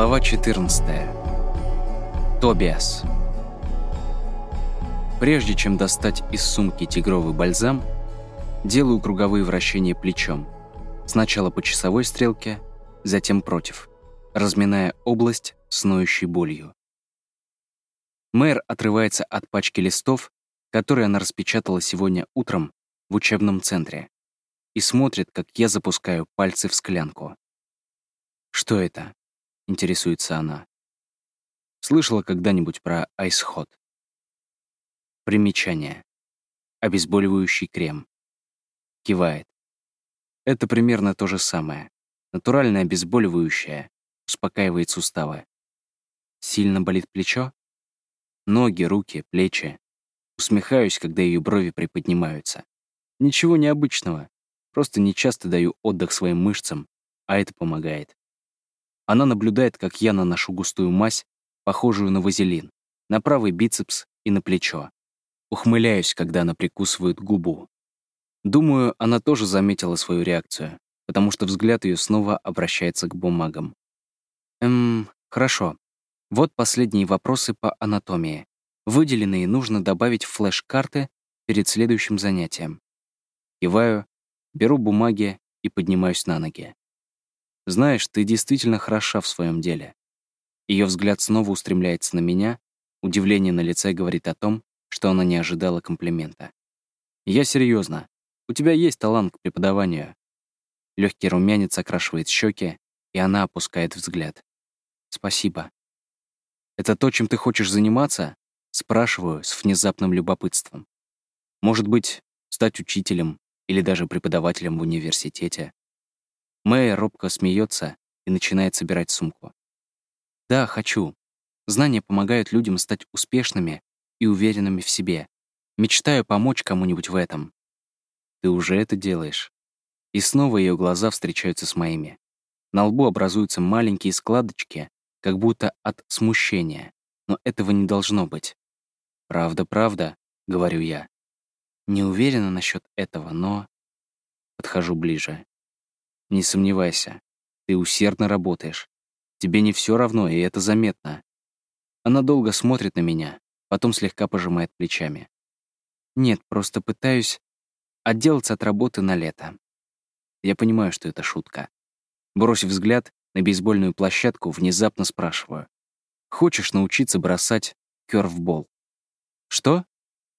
Глава 14. Тобиас. Прежде чем достать из сумки тигровый бальзам, делаю круговые вращения плечом. Сначала по часовой стрелке, затем против, разминая область с ноющей болью. Мэр отрывается от пачки листов, которые она распечатала сегодня утром в учебном центре, и смотрит, как я запускаю пальцы в склянку. Что это? Интересуется она. Слышала когда-нибудь про айсход? Примечание. Обезболивающий крем. Кивает. Это примерно то же самое. Натуральное обезболивающее. Успокаивает суставы. Сильно болит плечо? Ноги, руки, плечи. Усмехаюсь, когда ее брови приподнимаются. Ничего необычного. Просто нечасто даю отдых своим мышцам, а это помогает. Она наблюдает, как я наношу густую мазь, похожую на вазелин, на правый бицепс и на плечо. Ухмыляюсь, когда она прикусывает губу. Думаю, она тоже заметила свою реакцию, потому что взгляд ее снова обращается к бумагам. Эм, хорошо. Вот последние вопросы по анатомии. Выделенные нужно добавить в флеш-карты перед следующим занятием. Киваю, беру бумаги и поднимаюсь на ноги. Знаешь, ты действительно хороша в своем деле. Ее взгляд снова устремляется на меня, удивление на лице говорит о том, что она не ожидала комплимента. Я серьезно. У тебя есть талант к преподаванию. Легкий румянец окрашивает щеки, и она опускает взгляд. Спасибо. Это то, чем ты хочешь заниматься? Спрашиваю с внезапным любопытством. Может быть, стать учителем или даже преподавателем в университете? Мэя робко смеется и начинает собирать сумку. «Да, хочу. Знания помогают людям стать успешными и уверенными в себе. Мечтаю помочь кому-нибудь в этом». «Ты уже это делаешь». И снова ее глаза встречаются с моими. На лбу образуются маленькие складочки, как будто от смущения. Но этого не должно быть. «Правда, правда», — говорю я. Не уверена насчет этого, но... Подхожу ближе. Не сомневайся, ты усердно работаешь. Тебе не все равно, и это заметно. Она долго смотрит на меня, потом слегка пожимает плечами. Нет, просто пытаюсь отделаться от работы на лето. Я понимаю, что это шутка. Бросив взгляд на бейсбольную площадку, внезапно спрашиваю. Хочешь научиться бросать кёрфбол? Что?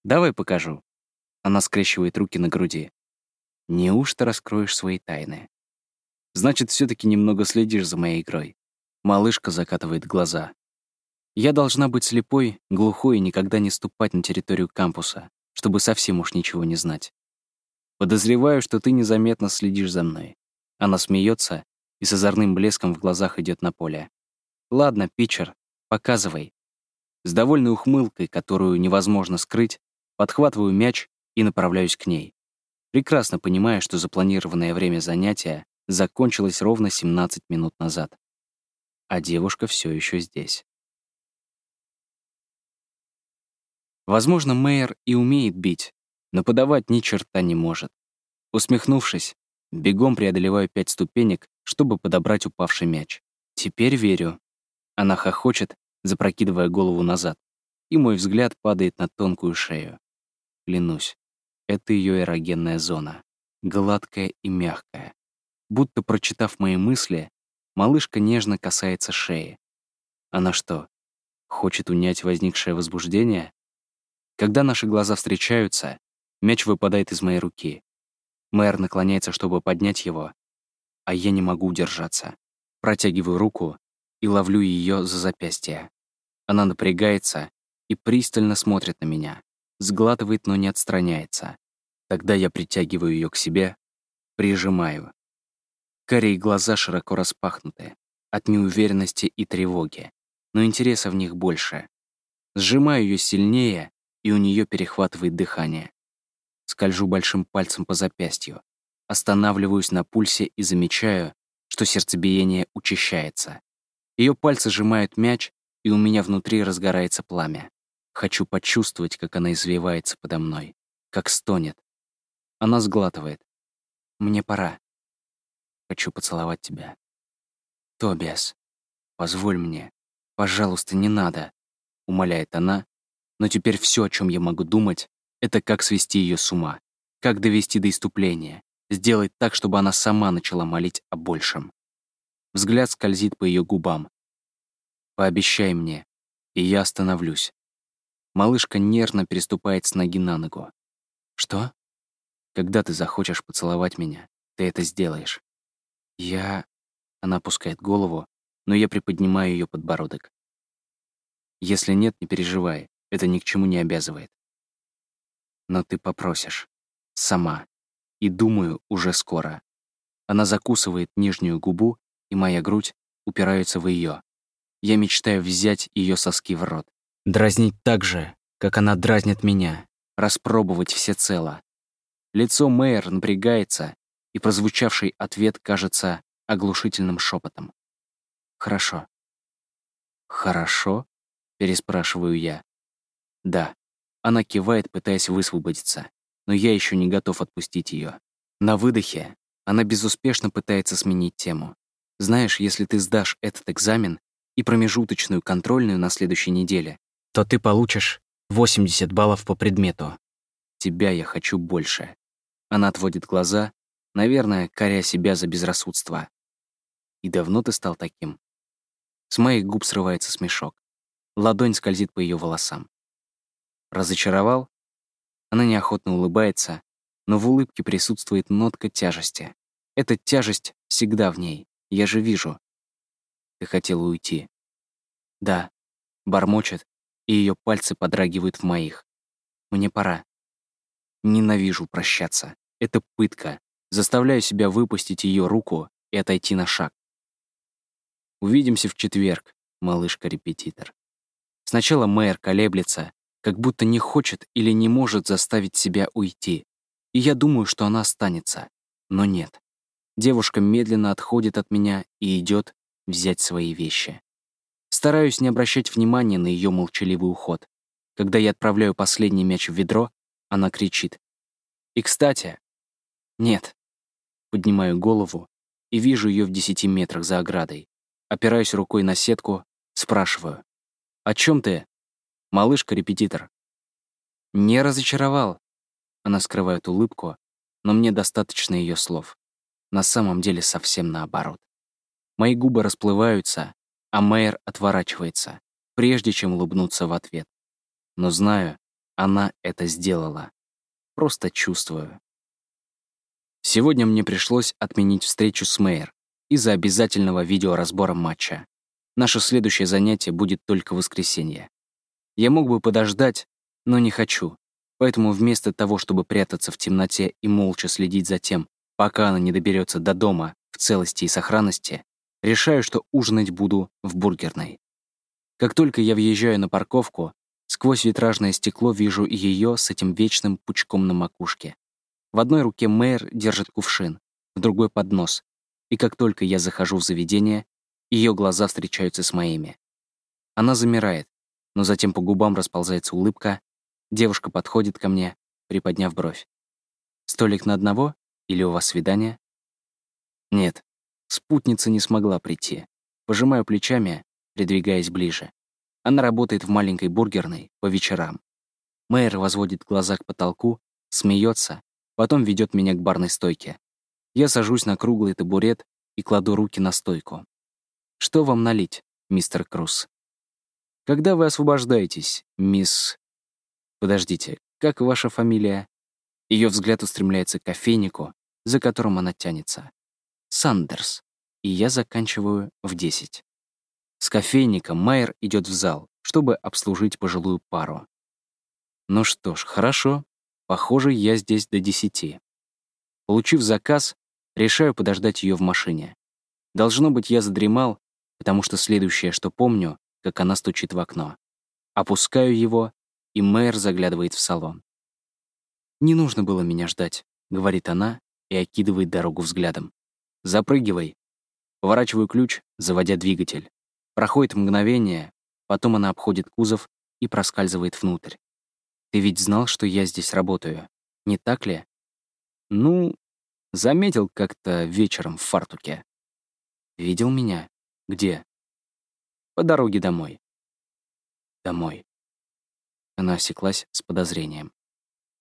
Давай покажу. Она скрещивает руки на груди. Неужто раскроешь свои тайны? Значит, все таки немного следишь за моей игрой. Малышка закатывает глаза. Я должна быть слепой, глухой и никогда не ступать на территорию кампуса, чтобы совсем уж ничего не знать. Подозреваю, что ты незаметно следишь за мной. Она смеется и с озорным блеском в глазах идет на поле. Ладно, питчер, показывай. С довольной ухмылкой, которую невозможно скрыть, подхватываю мяч и направляюсь к ней. Прекрасно понимая, что запланированное время занятия закончилась ровно 17 минут назад. А девушка все еще здесь. Возможно, Мэйер и умеет бить, но подавать ни черта не может. Усмехнувшись, бегом преодолеваю пять ступенек, чтобы подобрать упавший мяч. Теперь верю. Она хохочет, запрокидывая голову назад, и мой взгляд падает на тонкую шею. Клянусь, это ее эрогенная зона, гладкая и мягкая. Будто прочитав мои мысли, малышка нежно касается шеи. Она что, хочет унять возникшее возбуждение? Когда наши глаза встречаются, мяч выпадает из моей руки. Мэр наклоняется, чтобы поднять его, а я не могу удержаться. Протягиваю руку и ловлю ее за запястье. Она напрягается и пристально смотрит на меня, сглатывает, но не отстраняется. Тогда я притягиваю ее к себе, прижимаю. Карие глаза широко распахнуты, от неуверенности и тревоги, но интереса в них больше. Сжимаю ее сильнее, и у нее перехватывает дыхание. Скольжу большим пальцем по запястью, останавливаюсь на пульсе и замечаю, что сердцебиение учащается. Ее пальцы сжимают мяч, и у меня внутри разгорается пламя. Хочу почувствовать, как она извивается подо мной, как стонет. Она сглатывает. Мне пора. Хочу поцеловать тебя. Тобиас. позволь мне. Пожалуйста, не надо», — умоляет она, но теперь все, о чем я могу думать, это как свести ее с ума, как довести до иступления, сделать так, чтобы она сама начала молить о большем. Взгляд скользит по ее губам. «Пообещай мне, и я остановлюсь». Малышка нервно переступает с ноги на ногу. «Что?» «Когда ты захочешь поцеловать меня, ты это сделаешь». «Я...» Она опускает голову, но я приподнимаю ее подбородок. Если нет, не переживай, это ни к чему не обязывает. Но ты попросишь. Сама. И думаю, уже скоро. Она закусывает нижнюю губу, и моя грудь упирается в ее. Я мечтаю взять ее соски в рот. Дразнить так же, как она дразнит меня. Распробовать всецело. Лицо Мэйр напрягается, и прозвучавший ответ кажется оглушительным шепотом. «Хорошо». «Хорошо?» — переспрашиваю я. «Да». Она кивает, пытаясь высвободиться, но я еще не готов отпустить ее. На выдохе она безуспешно пытается сменить тему. Знаешь, если ты сдашь этот экзамен и промежуточную контрольную на следующей неделе, то ты получишь 80 баллов по предмету. Тебя я хочу больше. Она отводит глаза, наверное, коря себя за безрассудство. И давно ты стал таким? С моих губ срывается смешок. Ладонь скользит по ее волосам. Разочаровал? Она неохотно улыбается, но в улыбке присутствует нотка тяжести. Эта тяжесть всегда в ней, я же вижу. Ты хотела уйти. Да, бормочет, и ее пальцы подрагивают в моих. Мне пора. Ненавижу прощаться. Это пытка. Заставляю себя выпустить ее руку и отойти на шаг. Увидимся в четверг, малышка-репетитор. Сначала мэр колеблется, как будто не хочет или не может заставить себя уйти. И я думаю, что она останется. Но нет. Девушка медленно отходит от меня и идет взять свои вещи. Стараюсь не обращать внимания на ее молчаливый уход. Когда я отправляю последний мяч в ведро, она кричит. И, кстати, нет. Поднимаю голову и вижу ее в десяти метрах за оградой. Опираюсь рукой на сетку, спрашиваю. «О чем ты?» «Малышка-репетитор». «Не разочаровал». Она скрывает улыбку, но мне достаточно ее слов. На самом деле совсем наоборот. Мои губы расплываются, а Мэйр отворачивается, прежде чем улыбнуться в ответ. Но знаю, она это сделала. Просто чувствую. Сегодня мне пришлось отменить встречу с Мэйр, из-за обязательного видеоразбора матча. Наше следующее занятие будет только в воскресенье. Я мог бы подождать, но не хочу. Поэтому вместо того, чтобы прятаться в темноте и молча следить за тем, пока она не доберется до дома в целости и сохранности, решаю, что ужинать буду в бургерной. Как только я въезжаю на парковку, сквозь витражное стекло вижу ее с этим вечным пучком на макушке. В одной руке Мэйр держит кувшин, в другой — поднос, и как только я захожу в заведение, ее глаза встречаются с моими. Она замирает, но затем по губам расползается улыбка, девушка подходит ко мне, приподняв бровь. «Столик на одного? Или у вас свидание?» «Нет, спутница не смогла прийти. Пожимаю плечами, придвигаясь ближе. Она работает в маленькой бургерной по вечерам. Мэйр возводит глаза к потолку, смеется, потом ведет меня к барной стойке. Я сажусь на круглый табурет и кладу руки на стойку. «Что вам налить, мистер Круз?» «Когда вы освобождаетесь, мисс...» «Подождите, как ваша фамилия?» Ее взгляд устремляется к кофейнику, за которым она тянется. «Сандерс». И я заканчиваю в 10. С кофейника Майер идет в зал, чтобы обслужить пожилую пару. Ну что ж, хорошо. Похоже, я здесь до 10. Получив заказ, Решаю подождать ее в машине. Должно быть, я задремал, потому что следующее, что помню, как она стучит в окно. Опускаю его, и мэр заглядывает в салон. «Не нужно было меня ждать», — говорит она и окидывает дорогу взглядом. «Запрыгивай». Поворачиваю ключ, заводя двигатель. Проходит мгновение, потом она обходит кузов и проскальзывает внутрь. «Ты ведь знал, что я здесь работаю, не так ли?» «Ну, Заметил как-то вечером в фартуке. Видел меня? Где? По дороге домой. Домой. Она осеклась с подозрением.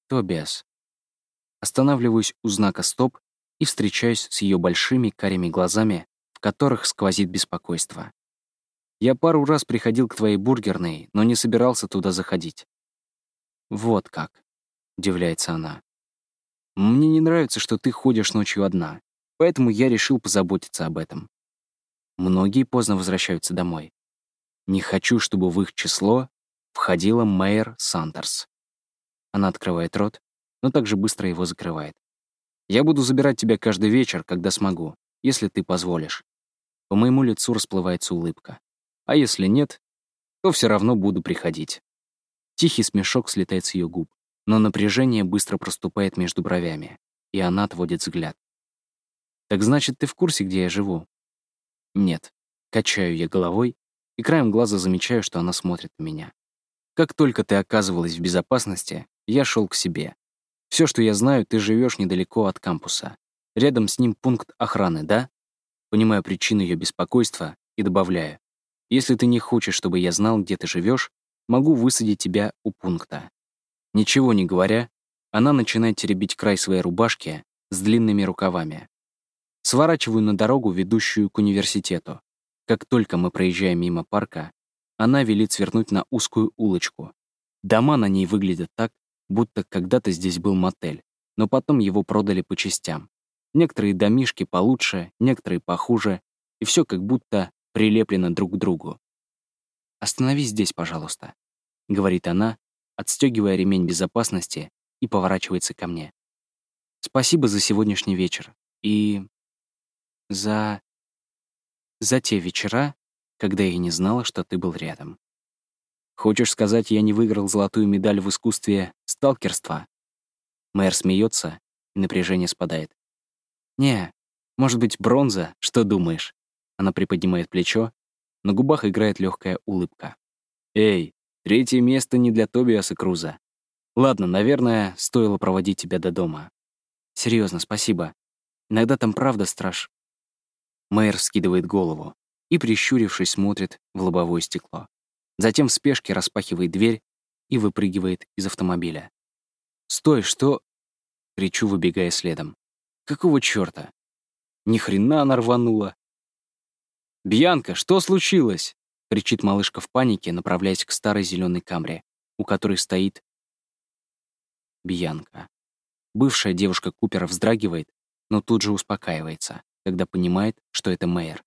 Тобиас. Останавливаюсь у знака «Стоп» и встречаюсь с ее большими карими глазами, в которых сквозит беспокойство. Я пару раз приходил к твоей бургерной, но не собирался туда заходить. Вот как, удивляется она. Мне не нравится, что ты ходишь ночью одна, поэтому я решил позаботиться об этом. Многие поздно возвращаются домой. Не хочу, чтобы в их число входила Мэйр Сандерс. Она открывает рот, но также быстро его закрывает. Я буду забирать тебя каждый вечер, когда смогу, если ты позволишь. По моему лицу расплывается улыбка. А если нет, то все равно буду приходить. Тихий смешок слетает с ее губ, но напряжение быстро проступает между бровями, и она отводит взгляд. «Так значит, ты в курсе, где я живу?» «Нет». Качаю я головой и краем глаза замечаю, что она смотрит на меня. Как только ты оказывалась в безопасности, я шел к себе. Все, что я знаю, ты живешь недалеко от кампуса. Рядом с ним пункт охраны, да? Понимаю причину ее беспокойства и добавляю. Если ты не хочешь, чтобы я знал, где ты живешь, могу высадить тебя у пункта. Ничего не говоря, она начинает теребить край своей рубашки с длинными рукавами. Сворачиваю на дорогу, ведущую к университету. Как только мы проезжаем мимо парка, она велит свернуть на узкую улочку. Дома на ней выглядят так, будто когда-то здесь был мотель, но потом его продали по частям. Некоторые домишки получше, некоторые похуже, и все как будто прилеплено друг к другу. «Остановись здесь, пожалуйста», — говорит она, отстегивая ремень безопасности и поворачивается ко мне. «Спасибо за сегодняшний вечер и за... за те вечера, когда я не знала, что ты был рядом». Хочешь сказать, я не выиграл золотую медаль в искусстве сталкерства? Мэр смеется, и напряжение спадает. Не, может быть, бронза, что думаешь? Она приподнимает плечо, на губах играет легкая улыбка. Эй, третье место не для Тобиаса Круза. Ладно, наверное, стоило проводить тебя до дома. Серьезно, спасибо. Иногда там правда страш. Мэр скидывает голову и, прищурившись, смотрит в лобовое стекло. Затем в спешке распахивает дверь и выпрыгивает из автомобиля. «Стой, что...» — кричу, выбегая следом. «Какого чёрта? Ни хрена она рванула!» «Бьянка, что случилось?» — кричит малышка в панике, направляясь к старой зеленой камре, у которой стоит Бьянка. Бывшая девушка Купера вздрагивает, но тут же успокаивается, когда понимает, что это Мэйр.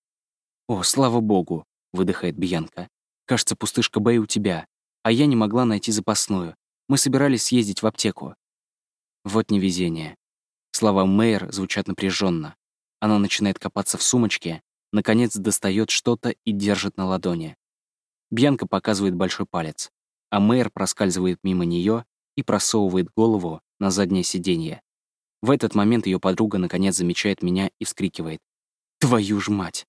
«О, слава богу!» — выдыхает Бьянка. Кажется, пустышка Бэй у тебя, а я не могла найти запасную. Мы собирались съездить в аптеку. Вот невезение. Слова Мэйр звучат напряженно. Она начинает копаться в сумочке, наконец достает что-то и держит на ладони. Бьянка показывает большой палец, а Мэйр проскальзывает мимо нее и просовывает голову на заднее сиденье. В этот момент ее подруга наконец замечает меня и вскрикивает. «Твою ж мать!»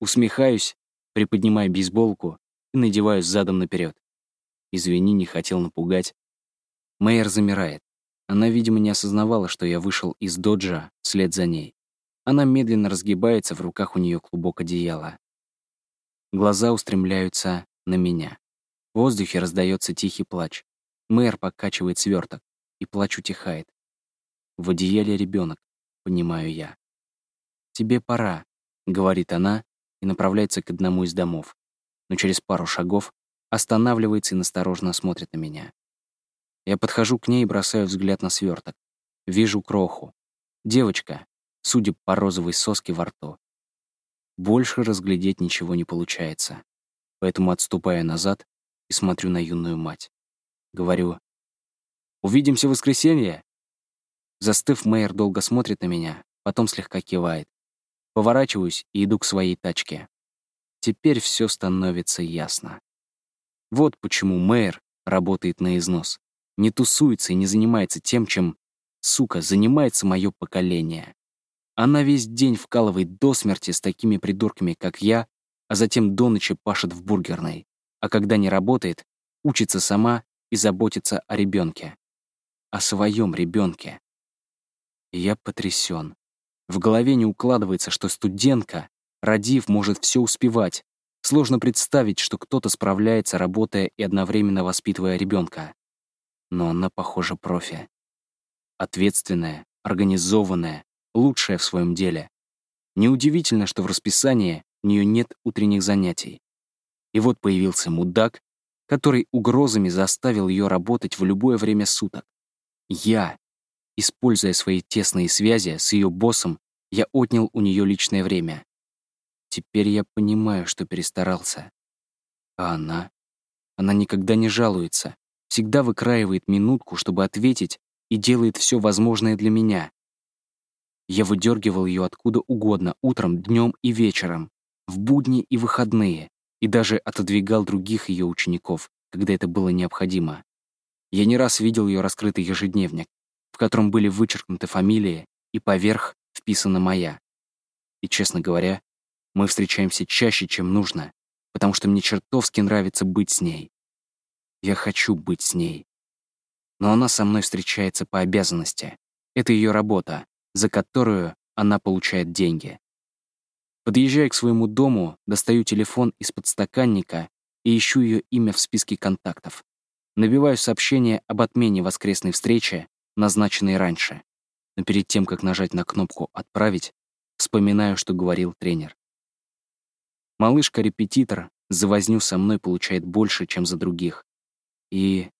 Усмехаюсь приподнимаю бейсболку и надеваю задом наперед. Извини, не хотел напугать. Мэйер замирает. Она, видимо, не осознавала, что я вышел из доджа вслед за ней. Она медленно разгибается, в руках у нее клубок одеяла. Глаза устремляются на меня. В воздухе раздается тихий плач. Мэр покачивает сверток, и плач утихает. В одеяле ребенок, понимаю я. «Тебе пора», — говорит она, и направляется к одному из домов, но через пару шагов останавливается и настороженно смотрит на меня. Я подхожу к ней и бросаю взгляд на сверток. Вижу кроху. Девочка, судя по розовой соске во рту. Больше разглядеть ничего не получается, поэтому отступаю назад и смотрю на юную мать. Говорю, «Увидимся в воскресенье?» Застыв, Мэйр долго смотрит на меня, потом слегка кивает. Поворачиваюсь и иду к своей тачке. Теперь все становится ясно. Вот почему мэр работает на износ. Не тусуется и не занимается тем, чем, сука, занимается мое поколение. Она весь день вкалывает до смерти с такими придурками, как я, а затем до ночи пашет в бургерной. А когда не работает, учится сама и заботится о ребенке. О своем ребенке. Я потрясен. В голове не укладывается, что студентка, родив, может все успевать. Сложно представить, что кто-то справляется, работая и одновременно воспитывая ребенка. Но она, похоже, профи. Ответственная, организованная, лучшая в своем деле. Неудивительно, что в расписании у нее нет утренних занятий. И вот появился мудак, который угрозами заставил ее работать в любое время суток. Я, используя свои тесные связи с ее боссом, я отнял у нее личное время. Теперь я понимаю, что перестарался. А она? Она никогда не жалуется, всегда выкраивает минутку, чтобы ответить, и делает все возможное для меня. Я выдергивал ее откуда угодно, утром, днем и вечером, в будни и выходные, и даже отодвигал других ее учеников, когда это было необходимо. Я не раз видел ее раскрытый ежедневник, в котором были вычеркнуты фамилии и поверх вписана моя. И, честно говоря, мы встречаемся чаще, чем нужно, потому что мне чертовски нравится быть с ней. Я хочу быть с ней. Но она со мной встречается по обязанности. Это ее работа, за которую она получает деньги. Подъезжая к своему дому, достаю телефон из подстаканника и ищу ее имя в списке контактов. Набиваю сообщение об отмене воскресной встречи, назначенной раньше. Но перед тем, как нажать на кнопку «Отправить», вспоминаю, что говорил тренер. Малышка-репетитор за возню со мной получает больше, чем за других. И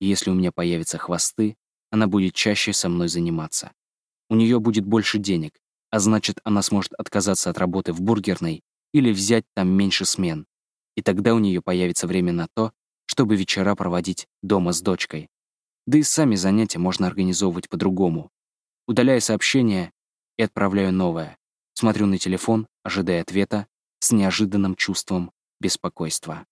если у меня появятся хвосты, она будет чаще со мной заниматься. У нее будет больше денег, а значит, она сможет отказаться от работы в бургерной или взять там меньше смен. И тогда у нее появится время на то, чтобы вечера проводить дома с дочкой. Да и сами занятия можно организовывать по-другому. Удаляю сообщение и отправляю новое. Смотрю на телефон, ожидая ответа, с неожиданным чувством беспокойства.